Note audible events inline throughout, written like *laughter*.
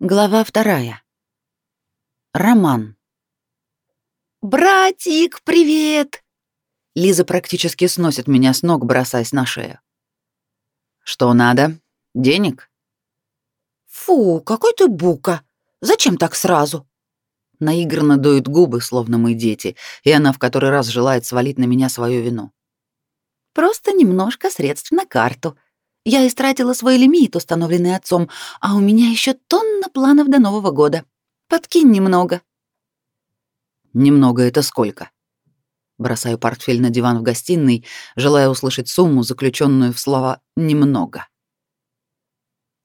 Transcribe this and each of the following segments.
Глава вторая. Роман. «Братик, привет!» Лиза практически сносит меня с ног, бросаясь на шею. «Что надо? Денег?» «Фу, какой ты бука! Зачем так сразу?» Наигранно дует губы, словно мы дети, и она в который раз желает свалить на меня свою вину. «Просто немножко средств на карту», я истратила свой лимит, установленный отцом, а у меня еще тонна планов до Нового года. Подкинь немного. Немного это сколько? Бросаю портфель на диван в гостиной, желая услышать сумму, заключенную в слова «немного».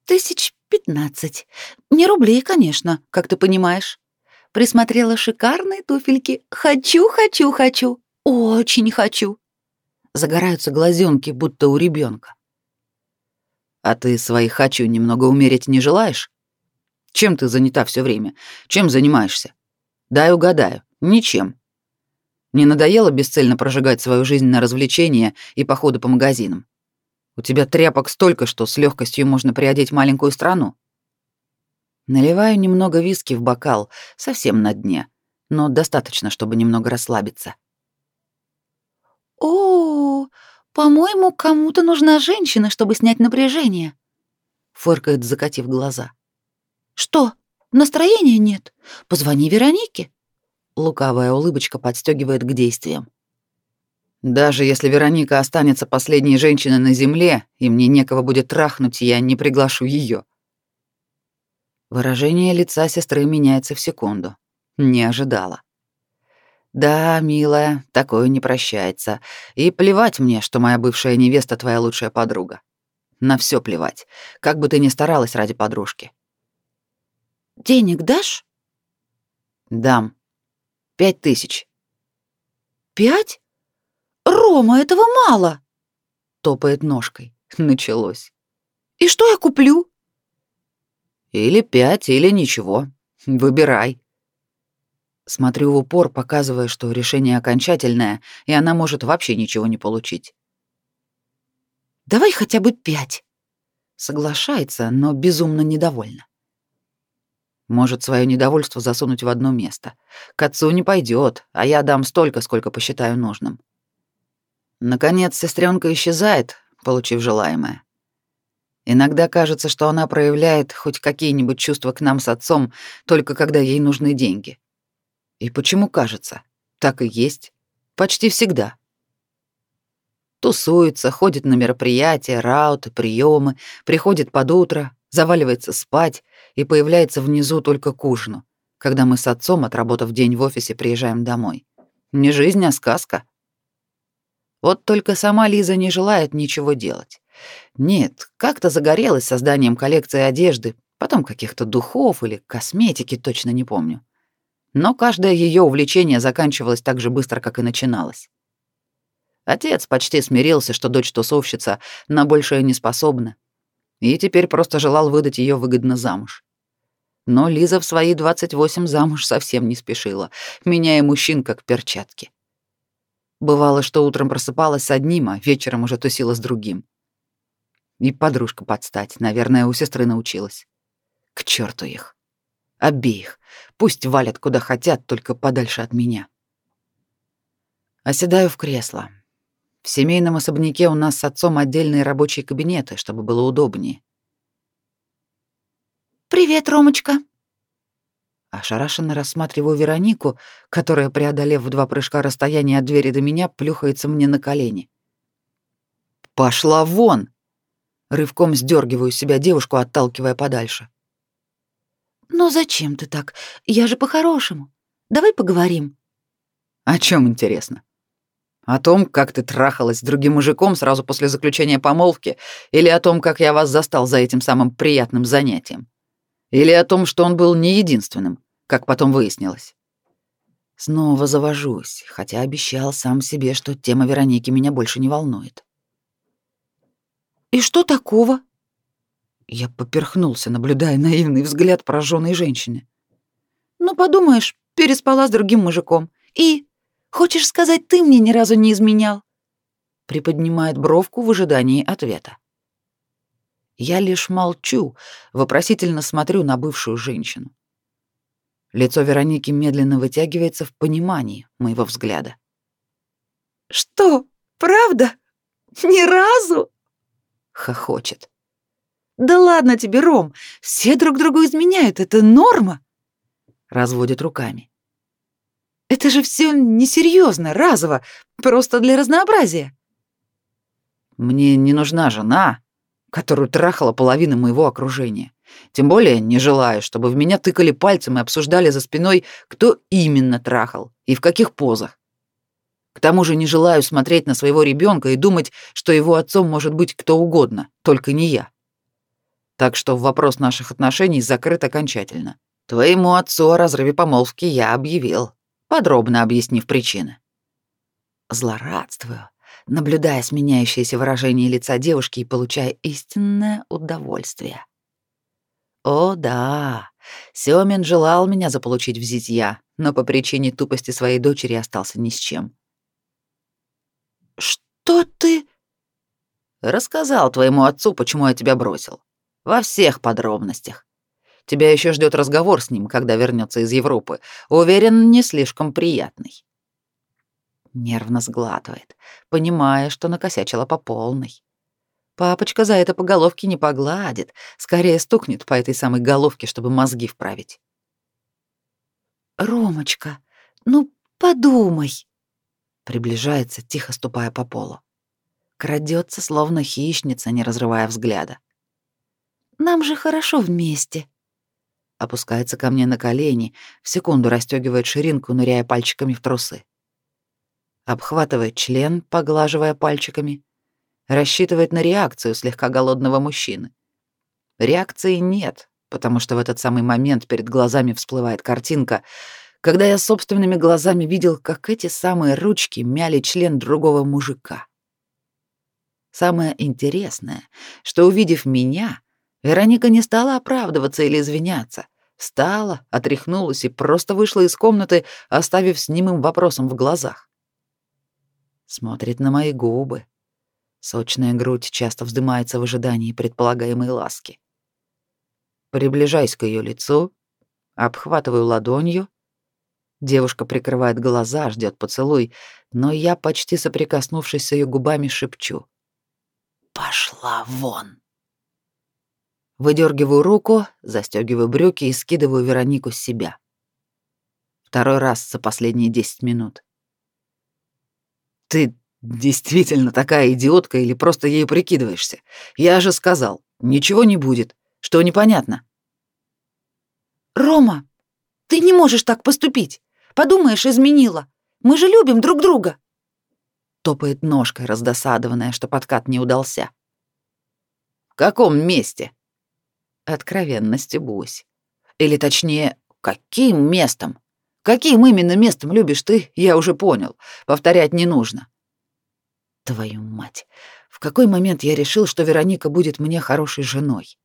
Тысяч пятнадцать. Не рублей, конечно, как ты понимаешь. Присмотрела шикарные туфельки. Хочу, хочу, хочу. Очень хочу. Загораются глазенки, будто у ребенка. А ты свои хочу немного умерить не желаешь? Чем ты занята все время? Чем занимаешься? Дай угадаю. Ничем. Не надоело бесцельно прожигать свою жизнь на развлечения и походы по магазинам? У тебя тряпок столько, что с легкостью можно приодеть маленькую страну. Наливаю немного виски в бокал, совсем на дне, но достаточно, чтобы немного расслабиться. О, -о, -о «По-моему, кому-то нужна женщина, чтобы снять напряжение», — фыркает, закатив глаза. «Что, настроения нет? Позвони Веронике». Лукавая улыбочка подстегивает к действиям. «Даже если Вероника останется последней женщиной на земле, и мне некого будет трахнуть, я не приглашу ее. Выражение лица сестры меняется в секунду. Не ожидала. Да, милая, такое не прощается. И плевать мне, что моя бывшая невеста твоя лучшая подруга. На все плевать, как бы ты ни старалась ради подружки. Денег дашь? Дам. Пять тысяч. Пять? Рома, этого мало. Топает ножкой. Началось. И что я куплю? Или пять, или ничего. Выбирай. Смотрю в упор, показывая, что решение окончательное, и она может вообще ничего не получить. «Давай хотя бы пять». Соглашается, но безумно недовольна. Может свое недовольство засунуть в одно место. К отцу не пойдет, а я дам столько, сколько посчитаю нужным. Наконец, сестренка исчезает, получив желаемое. Иногда кажется, что она проявляет хоть какие-нибудь чувства к нам с отцом, только когда ей нужны деньги. И почему кажется? Так и есть. Почти всегда. Тусуется, ходит на мероприятия, рауты, приемы, приходит под утро, заваливается спать и появляется внизу только к ужину, когда мы с отцом, отработав день в офисе, приезжаем домой. Не жизнь, а сказка. Вот только сама Лиза не желает ничего делать. Нет, как-то загорелась созданием коллекции одежды, потом каких-то духов или косметики, точно не помню но каждое ее увлечение заканчивалось так же быстро, как и начиналось. Отец почти смирился, что дочь тусовщица на большее не способна, и теперь просто желал выдать ее выгодно замуж. Но Лиза в свои 28 замуж совсем не спешила, меняя мужчин как перчатки. Бывало, что утром просыпалась с одним, а вечером уже тусила с другим. И подружка подстать, наверное, у сестры научилась. К черту их. Обеих. Пусть валят куда хотят, только подальше от меня. Оседаю в кресло. В семейном особняке у нас с отцом отдельные рабочие кабинеты, чтобы было удобнее. «Привет, Ромочка!» Ошарашенно рассматриваю Веронику, которая, преодолев в два прыжка расстояние от двери до меня, плюхается мне на колени. «Пошла вон!» Рывком сдергиваю себя девушку, отталкивая подальше. «Но зачем ты так? Я же по-хорошему. Давай поговорим». «О чем интересно? О том, как ты трахалась с другим мужиком сразу после заключения помолвки, или о том, как я вас застал за этим самым приятным занятием? Или о том, что он был не единственным, как потом выяснилось?» Снова завожусь, хотя обещал сам себе, что тема Вероники меня больше не волнует. «И что такого?» Я поперхнулся, наблюдая наивный взгляд пораженной женщины. «Ну, подумаешь, переспала с другим мужиком. И... Хочешь сказать, ты мне ни разу не изменял?» Приподнимает бровку в ожидании ответа. Я лишь молчу, вопросительно смотрю на бывшую женщину. Лицо Вероники медленно вытягивается в понимании моего взгляда. «Что, правда? Ни разу?» — хохочет. «Да ладно тебе, Ром, все друг другу изменяют, это норма!» Разводит руками. «Это же все несерьезно, разово, просто для разнообразия». «Мне не нужна жена, которую трахала половина моего окружения. Тем более не желаю, чтобы в меня тыкали пальцем и обсуждали за спиной, кто именно трахал и в каких позах. К тому же не желаю смотреть на своего ребенка и думать, что его отцом может быть кто угодно, только не я. Так что вопрос наших отношений закрыт окончательно. Твоему отцу о разрыве помолвки я объявил, подробно объяснив причины. Злорадствую, наблюдая сменяющееся выражение лица девушки и получая истинное удовольствие. О, да, Сёмин желал меня заполучить в зятья, но по причине тупости своей дочери остался ни с чем. «Что ты...» «Рассказал твоему отцу, почему я тебя бросил. Во всех подробностях. Тебя еще ждет разговор с ним, когда вернется из Европы. Уверен, не слишком приятный». Нервно сглатывает, понимая, что накосячила по полной. Папочка за это по головке не погладит, скорее стукнет по этой самой головке, чтобы мозги вправить. «Ромочка, ну подумай!» Приближается, тихо ступая по полу. Крадется, словно хищница, не разрывая взгляда. «Нам же хорошо вместе!» Опускается ко мне на колени, в секунду расстегивает ширинку, ныряя пальчиками в трусы. Обхватывает член, поглаживая пальчиками, рассчитывает на реакцию слегка голодного мужчины. Реакции нет, потому что в этот самый момент перед глазами всплывает картинка, когда я собственными глазами видел, как эти самые ручки мяли член другого мужика. Самое интересное, что увидев меня, Вероника не стала оправдываться или извиняться. Встала, отряхнулась и просто вышла из комнаты, оставив с немым вопросом в глазах. Смотрит на мои губы, Сочная грудь часто вздымается в ожидании предполагаемой ласки. Приближаюсь к ее лицу, обхватываю ладонью. Девушка прикрывает глаза, ждет поцелуй, но я, почти соприкоснувшись с ее губами, шепчу. «Пошла вон!» Выдергиваю руку, застегиваю брюки и скидываю Веронику с себя. Второй раз за последние десять минут. «Ты Действительно такая идиотка или просто ей прикидываешься? Я же сказал, ничего не будет. Что непонятно? Рома, ты не можешь так поступить. Подумаешь, изменила. Мы же любим друг друга. Топает ножкой, раздосадованная, что подкат не удался. В каком месте? Откровенно стебусь. Или точнее, каким местом? Каким именно местом любишь ты, я уже понял. Повторять не нужно. Твою мать, в какой момент я решил, что Вероника будет мне хорошей женой?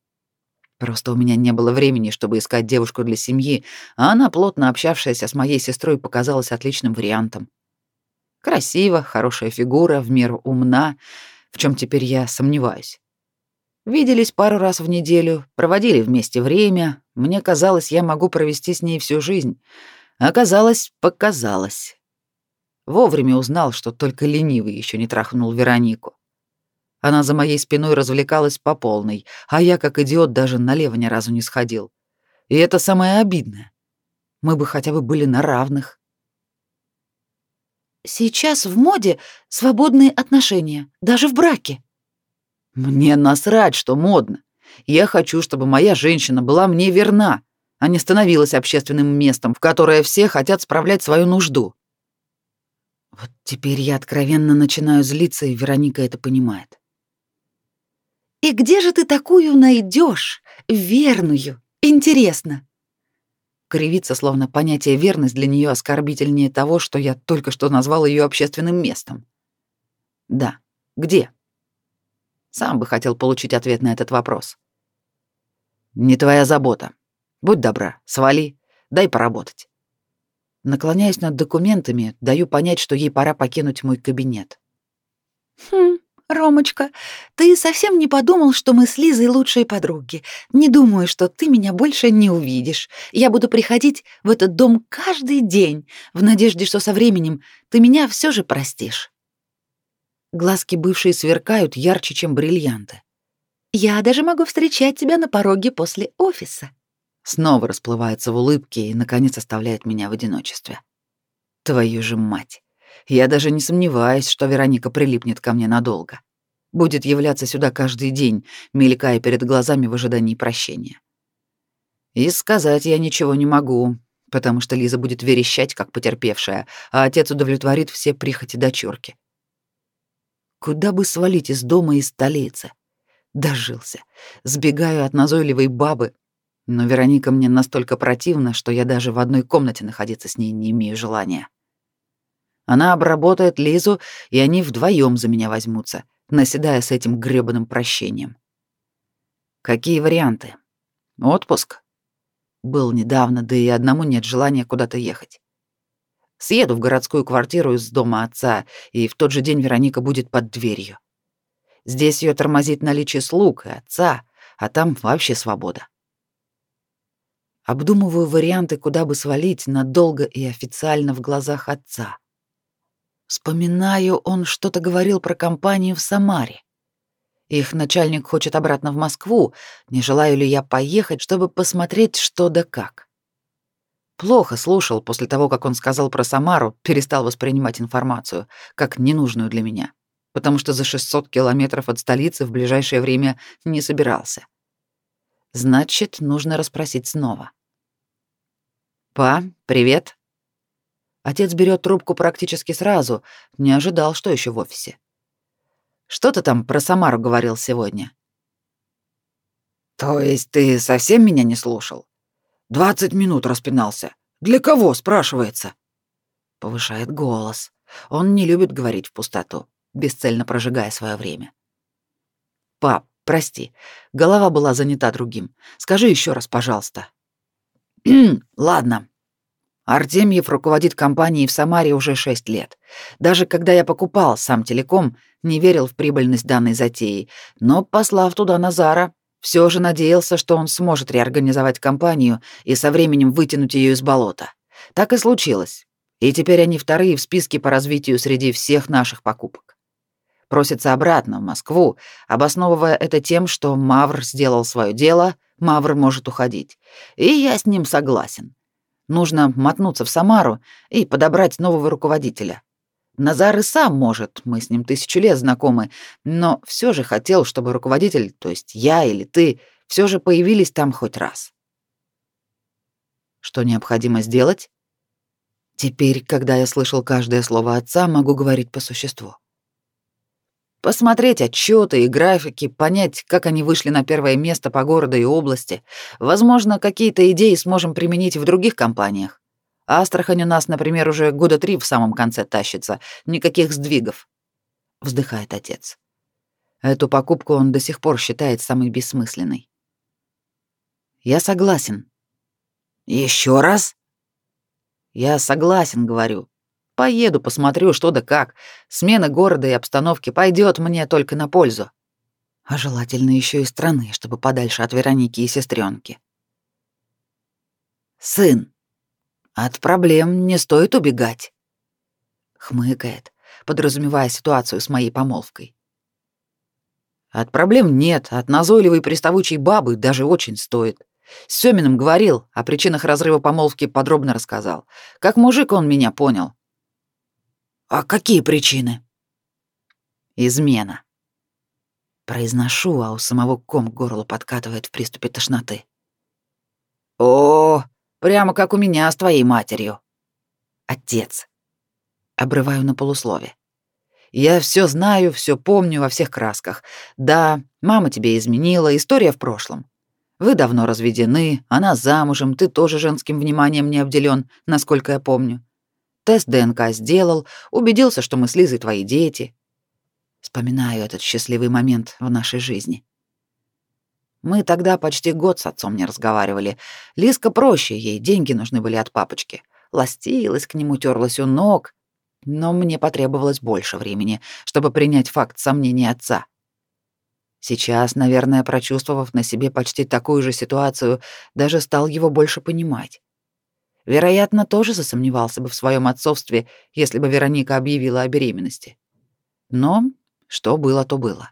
Просто у меня не было времени, чтобы искать девушку для семьи, а она, плотно общавшаяся с моей сестрой, показалась отличным вариантом. Красиво, хорошая фигура, в меру умна, в чем теперь я сомневаюсь. Виделись пару раз в неделю, проводили вместе время. Мне казалось, я могу провести с ней всю жизнь. Оказалось, показалось. Вовремя узнал, что только ленивый еще не трахнул Веронику. Она за моей спиной развлекалась по полной, а я, как идиот, даже налево ни разу не сходил. И это самое обидное. Мы бы хотя бы были на равных. Сейчас в моде свободные отношения, даже в браке. Мне насрать, что модно. Я хочу, чтобы моя женщина была мне верна, а не становилась общественным местом, в которое все хотят справлять свою нужду. Вот теперь я откровенно начинаю злиться, и Вероника это понимает. «И где же ты такую найдешь? Верную? Интересно!» Кривится, словно понятие верность для нее оскорбительнее того, что я только что назвал ее общественным местом. Да, где? Сам бы хотел получить ответ на этот вопрос. Не твоя забота. Будь добра, свали, дай поработать. Наклоняясь над документами, даю понять, что ей пора покинуть мой кабинет. «Хм, Ромочка, ты совсем не подумал, что мы с Лизой лучшие подруги. Не думаю, что ты меня больше не увидишь. Я буду приходить в этот дом каждый день, в надежде, что со временем ты меня все же простишь. Глазки бывшие сверкают ярче, чем бриллианты. Я даже могу встречать тебя на пороге после офиса. Снова расплывается в улыбке и, наконец, оставляет меня в одиночестве. Твою же мать. Я даже не сомневаюсь, что Вероника прилипнет ко мне надолго. Будет являться сюда каждый день, мелькая перед глазами в ожидании прощения. И сказать я ничего не могу, потому что Лиза будет верещать, как потерпевшая, а отец удовлетворит все прихоти дочурки. Куда бы свалить из дома из столицы? Дожился. Сбегаю от назойливой бабы, но Вероника мне настолько противна, что я даже в одной комнате находиться с ней не имею желания. Она обработает Лизу, и они вдвоем за меня возьмутся, наседая с этим грёбаным прощением. Какие варианты? Отпуск? Был недавно, да и одному нет желания куда-то ехать. Съеду в городскую квартиру из дома отца, и в тот же день Вероника будет под дверью. Здесь ее тормозит наличие слуг и отца, а там вообще свобода. Обдумываю варианты, куда бы свалить надолго и официально в глазах отца. Вспоминаю, он что-то говорил про компанию в Самаре. Их начальник хочет обратно в Москву, не желаю ли я поехать, чтобы посмотреть, что да как. Плохо слушал после того, как он сказал про Самару, перестал воспринимать информацию, как ненужную для меня, потому что за 600 километров от столицы в ближайшее время не собирался. Значит, нужно расспросить снова. «Па, привет», Отец берет трубку практически сразу, не ожидал, что еще в офисе. Что ты там про Самару говорил сегодня? То есть ты совсем меня не слушал? Двадцать минут распинался. Для кого, спрашивается? Повышает голос. Он не любит говорить в пустоту, бесцельно прожигая свое время. Пап, прости, голова была занята другим. Скажи еще раз, пожалуйста. *clears throat* Ладно, Артемьев руководит компанией в Самаре уже 6 лет. Даже когда я покупал сам телеком, не верил в прибыльность данной затеи, но, послав туда Назара, все же надеялся, что он сможет реорганизовать компанию и со временем вытянуть ее из болота. Так и случилось. И теперь они вторые в списке по развитию среди всех наших покупок. Просится обратно в Москву, обосновывая это тем, что Мавр сделал свое дело, Мавр может уходить. И я с ним согласен. Нужно мотнуться в Самару и подобрать нового руководителя. Назар и сам может, мы с ним тысячу лет знакомы, но все же хотел, чтобы руководитель, то есть я или ты, все же появились там хоть раз. Что необходимо сделать? Теперь, когда я слышал каждое слово отца, могу говорить по существу. Посмотреть отчеты и графики, понять, как они вышли на первое место по городу и области. Возможно, какие-то идеи сможем применить в других компаниях. Астрахань у нас, например, уже года три в самом конце тащится. Никаких сдвигов. Вздыхает отец. Эту покупку он до сих пор считает самой бессмысленной. Я согласен. Еще раз? Я согласен, говорю. Поеду, посмотрю, что да как. Смена города и обстановки пойдет мне только на пользу. А желательно еще и страны, чтобы подальше от Вероники и сестренки. Сын, от проблем не стоит убегать. Хмыкает, подразумевая ситуацию с моей помолвкой. От проблем нет, от назойливой приставучей бабы даже очень стоит. С Сёминым говорил, о причинах разрыва помолвки подробно рассказал. Как мужик он меня понял. А какие причины? Измена. Произношу, а у самого ком к горлу подкатывает в приступе тошноты. О, прямо как у меня с твоей матерью. Отец. Обрываю на полуслове. Я все знаю, все помню во всех красках. Да, мама тебе изменила, история в прошлом. Вы давно разведены, она замужем, ты тоже женским вниманием не обделен, насколько я помню. Тест ДНК сделал, убедился, что мы с Лизой твои дети. Вспоминаю этот счастливый момент в нашей жизни. Мы тогда почти год с отцом не разговаривали. Лизка проще, ей деньги нужны были от папочки. Ластилась к нему, терлась у ног. но мне потребовалось больше времени, чтобы принять факт сомнений отца. Сейчас, наверное, прочувствовав на себе почти такую же ситуацию, даже стал его больше понимать. Вероятно, тоже засомневался бы в своем отцовстве, если бы Вероника объявила о беременности. Но что было, то было.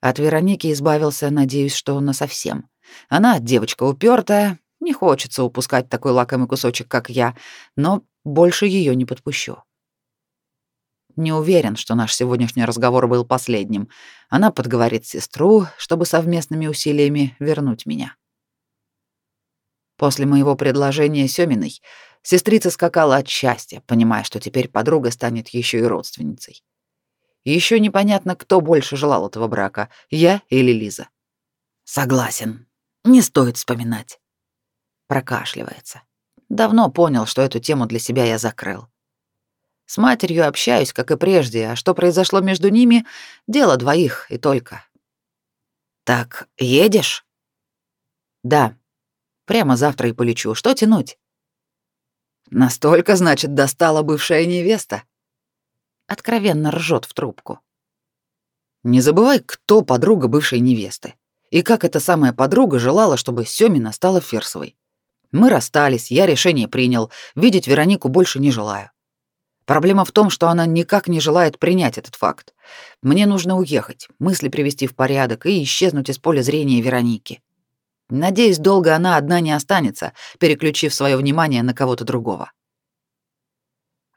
От Вероники избавился, надеюсь, что насовсем. Она девочка упертая, не хочется упускать такой лакомый кусочек, как я, но больше ее не подпущу. Не уверен, что наш сегодняшний разговор был последним. Она подговорит сестру, чтобы совместными усилиями вернуть меня. После моего предложения Сёминой сестрица скакала от счастья, понимая, что теперь подруга станет еще и родственницей. Еще непонятно, кто больше желал этого брака, я или Лиза. Согласен. Не стоит вспоминать. Прокашливается. Давно понял, что эту тему для себя я закрыл. С матерью общаюсь, как и прежде, а что произошло между ними — дело двоих и только. «Так, едешь?» «Да. Прямо завтра и полечу. Что тянуть?» «Настолько, значит, достала бывшая невеста?» Откровенно ржет в трубку. «Не забывай, кто подруга бывшей невесты. И как эта самая подруга желала, чтобы Сёмина стала Ферсовой. Мы расстались, я решение принял. Видеть Веронику больше не желаю. Проблема в том, что она никак не желает принять этот факт. Мне нужно уехать, мысли привести в порядок и исчезнуть из поля зрения Вероники. Надеюсь, долго она одна не останется, переключив свое внимание на кого-то другого.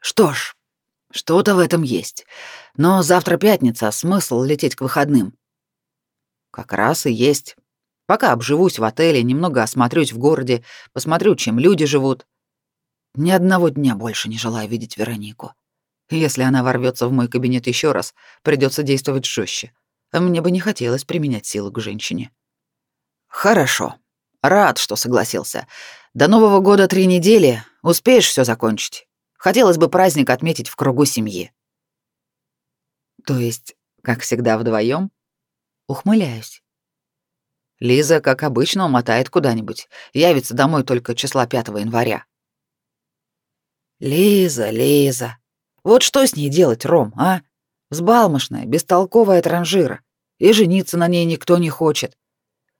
Что ж, что-то в этом есть. Но завтра пятница, смысл лететь к выходным. Как раз и есть. Пока обживусь в отеле, немного осмотрюсь в городе, посмотрю, чем люди живут. Ни одного дня больше не желаю видеть Веронику. Если она ворвется в мой кабинет еще раз, придется действовать жестче. А мне бы не хотелось применять силу к женщине. Хорошо. Рад, что согласился. До Нового года три недели. Успеешь все закончить? Хотелось бы праздник отметить в кругу семьи. То есть, как всегда, вдвоем? Ухмыляюсь. Лиза, как обычно, умотает куда-нибудь. Явится домой только числа 5 января. Лиза, Лиза. Вот что с ней делать, Ром, а? Взбалмошная, бестолковая транжира. И жениться на ней никто не хочет.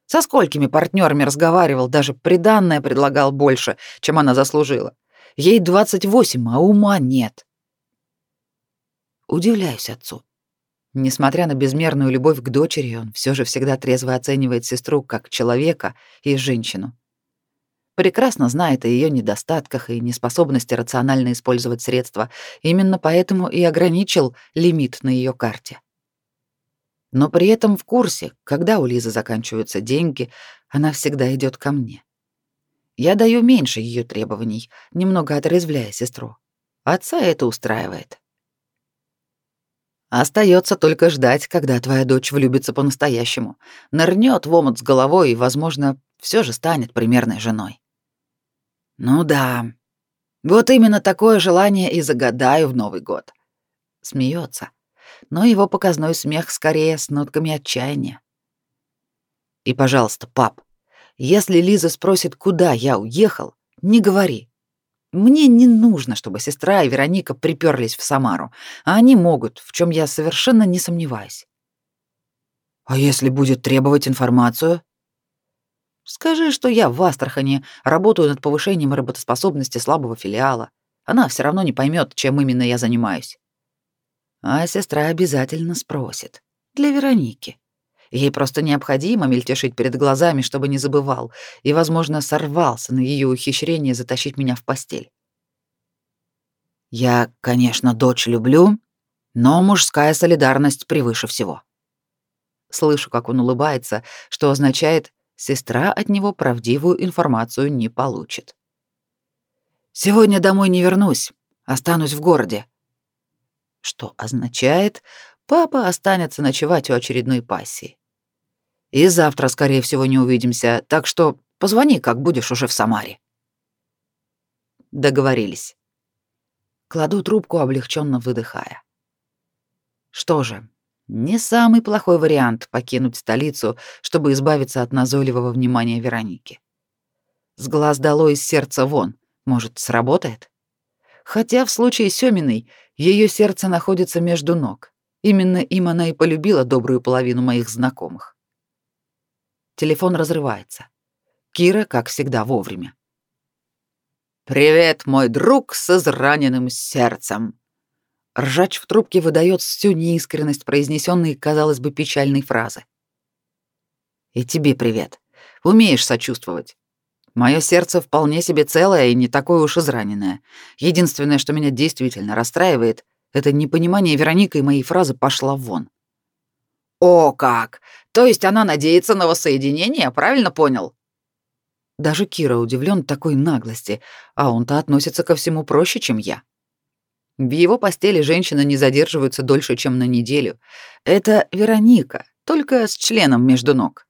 Со сколькими партнерами разговаривал, даже приданное предлагал больше, чем она заслужила. Ей 28, а ума нет. Удивляюсь отцу. Несмотря на безмерную любовь к дочери, он все же всегда трезво оценивает сестру как человека и женщину. Прекрасно знает о ее недостатках и неспособности рационально использовать средства, именно поэтому и ограничил лимит на ее карте. Но при этом в курсе, когда у Лизы заканчиваются деньги, она всегда идет ко мне. Я даю меньше ее требований, немного отрезвляя сестру. Отца это устраивает. Остается только ждать, когда твоя дочь влюбится по-настоящему, нырнет в омут с головой и, возможно, все же станет примерной женой. Ну да. Вот именно такое желание и загадаю в Новый год. Смеется, но его показной смех скорее с нотками отчаяния. И, пожалуйста, пап, если Лиза спросит, куда я уехал, не говори. Мне не нужно, чтобы сестра и Вероника приперлись в Самару, а они могут, в чем я совершенно не сомневаюсь. А если будет требовать информацию? Скажи, что я в Астрахани работаю над повышением работоспособности слабого филиала. Она все равно не поймет, чем именно я занимаюсь. А сестра обязательно спросит. Для Вероники. Ей просто необходимо мельтешить перед глазами, чтобы не забывал, и, возможно, сорвался на ее ухищрение затащить меня в постель. Я, конечно, дочь люблю, но мужская солидарность превыше всего. Слышу, как он улыбается, что означает, сестра от него правдивую информацию не получит. Сегодня домой не вернусь, останусь в городе. Что означает, папа останется ночевать у очередной пассии. И завтра, скорее всего, не увидимся, так что позвони, как будешь уже в Самаре. Договорились. Кладу трубку, облегченно выдыхая. Что же, не самый плохой вариант покинуть столицу, чтобы избавиться от назойливого внимания Вероники. С глаз дало из сердца вон. Может, сработает? Хотя в случае Сёминой ее сердце находится между ног. Именно им она и полюбила добрую половину моих знакомых. Телефон разрывается. Кира, как всегда, вовремя. «Привет, мой друг с израненным сердцем!» Ржач в трубке выдает всю неискренность произнесенной, казалось бы, печальной фразы. «И тебе привет. Умеешь сочувствовать. Мое сердце вполне себе целое и не такое уж израненное. Единственное, что меня действительно расстраивает, это непонимание Вероникой моей фразы «пошла вон». «О, как! То есть она надеется на воссоединение, правильно понял?» Даже Кира удивлен такой наглости, а он-то относится ко всему проще, чем я. В его постели женщины не задерживаются дольше, чем на неделю. Это Вероника, только с членом между ног.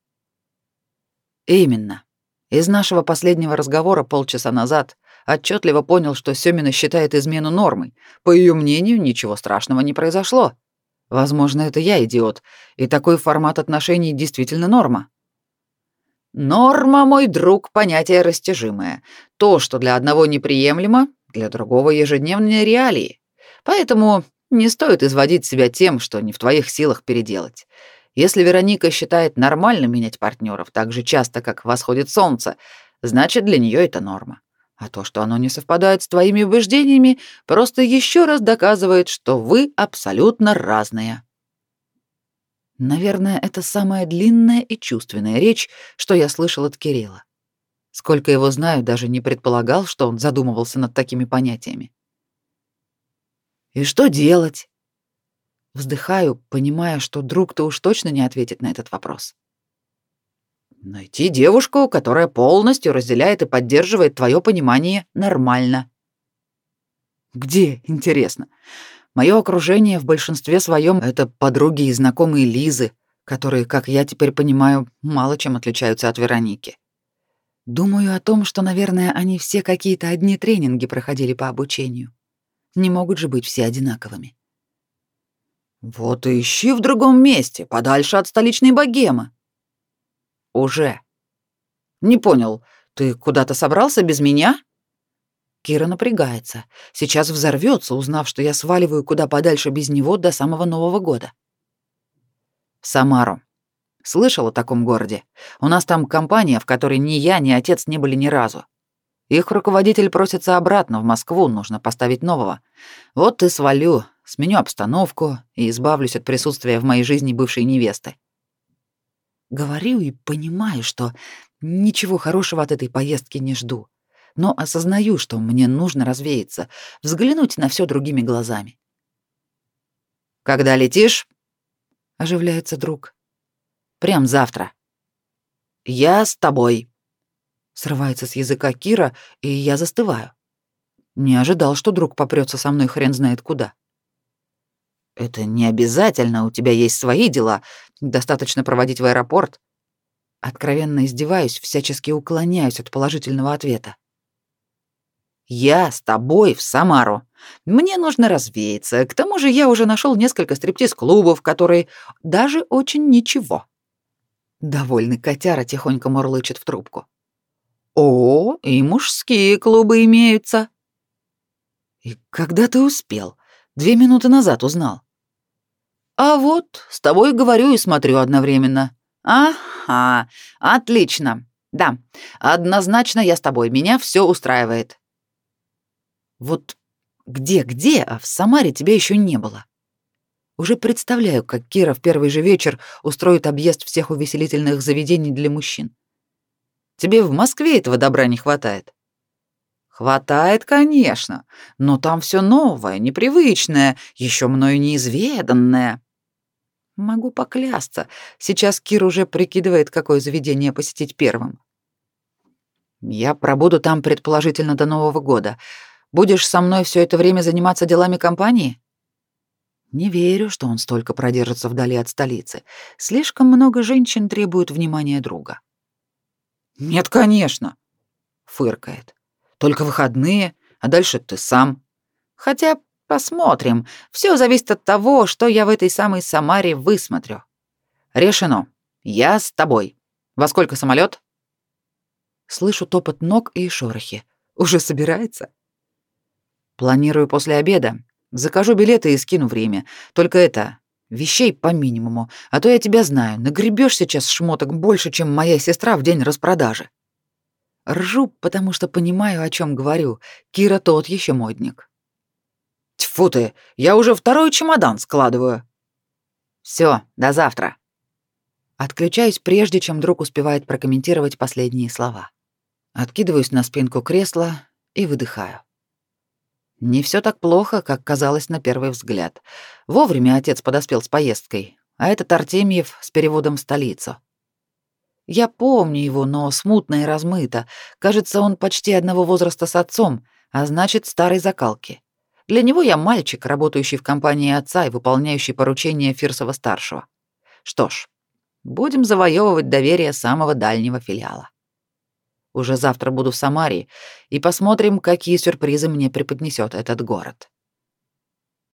Именно. Из нашего последнего разговора полчаса назад отчетливо понял, что Сёмина считает измену нормой. По ее мнению, ничего страшного не произошло. Возможно, это я идиот, и такой формат отношений действительно норма. Норма, мой друг, понятие растяжимое. То, что для одного неприемлемо, для другого ежедневные реалии. Поэтому не стоит изводить себя тем, что не в твоих силах переделать. Если Вероника считает нормальным менять партнеров так же часто, как восходит солнце, значит, для нее это норма. А то, что оно не совпадает с твоими убеждениями, просто еще раз доказывает, что вы абсолютно разные. Наверное, это самая длинная и чувственная речь, что я слышал от Кирилла. Сколько его знаю, даже не предполагал, что он задумывался над такими понятиями. И что делать? Вздыхаю, понимая, что друг-то уж точно не ответит на этот вопрос. Найти девушку, которая полностью разделяет и поддерживает твое понимание нормально. Где, интересно? Мое окружение в большинстве своем это подруги и знакомые Лизы, которые, как я теперь понимаю, мало чем отличаются от Вероники. Думаю о том, что, наверное, они все какие-то одни тренинги проходили по обучению. Не могут же быть все одинаковыми. Вот и ищи в другом месте, подальше от столичной богемы. Уже. Не понял, ты куда-то собрался без меня? Кира напрягается. Сейчас взорвется, узнав, что я сваливаю куда подальше без него до самого Нового года. Самару. Слышал о таком городе. У нас там компания, в которой ни я, ни отец не были ни разу. Их руководитель просится обратно в Москву, нужно поставить нового. Вот и свалю, сменю обстановку и избавлюсь от присутствия в моей жизни бывшей невесты. Говорю и понимаю, что ничего хорошего от этой поездки не жду но осознаю, что мне нужно развеяться, взглянуть на все другими глазами. «Когда летишь?» — оживляется друг. «Прям завтра». «Я с тобой», — срывается с языка Кира, и я застываю. Не ожидал, что друг попрется со мной хрен знает куда. «Это не обязательно, у тебя есть свои дела, достаточно проводить в аэропорт». Откровенно издеваюсь, всячески уклоняюсь от положительного ответа. Я с тобой в Самару. Мне нужно развеяться. К тому же я уже нашел несколько стриптиз-клубов, которые даже очень ничего. Довольный котяра тихонько мурлычет в трубку. О, и мужские клубы имеются. И когда ты успел? Две минуты назад узнал. А вот, с тобой говорю и смотрю одновременно. Ага, отлично. Да, однозначно я с тобой, меня все устраивает. Вот где-где, а в Самаре тебя еще не было. Уже представляю, как Кира в первый же вечер устроит объезд всех увеселительных заведений для мужчин. Тебе в Москве этого добра не хватает. Хватает, конечно, но там все новое, непривычное, еще мною неизведанное. Могу поклясться, сейчас Кир уже прикидывает, какое заведение посетить первым. Я пробуду там предположительно до Нового года. Будешь со мной все это время заниматься делами компании? Не верю, что он столько продержится вдали от столицы. Слишком много женщин требуют внимания друга. Нет, конечно, фыркает. Только выходные, а дальше ты сам. Хотя посмотрим. Все зависит от того, что я в этой самой Самаре высмотрю. Решено. Я с тобой. Во сколько самолет? Слышу топот ног и шорохи. Уже собирается? Планирую после обеда. Закажу билеты и скину время. Только это, вещей по минимуму, а то я тебя знаю, нагребешь сейчас шмоток больше, чем моя сестра в день распродажи. Ржу, потому что понимаю, о чем говорю. Кира тот еще модник. Тьфу ты, я уже второй чемодан складываю. Все, до завтра. Отключаюсь прежде, чем друг успевает прокомментировать последние слова. Откидываюсь на спинку кресла и выдыхаю. Не все так плохо, как казалось на первый взгляд. Вовремя отец подоспел с поездкой, а этот Артемьев с переводом в столицу. Я помню его, но смутно и размыто. Кажется, он почти одного возраста с отцом, а значит, старой закалки. Для него я мальчик, работающий в компании отца и выполняющий поручения Фирсова-старшего. Что ж, будем завоевывать доверие самого дальнего филиала. Уже завтра буду в Самаре, и посмотрим, какие сюрпризы мне преподнесет этот город.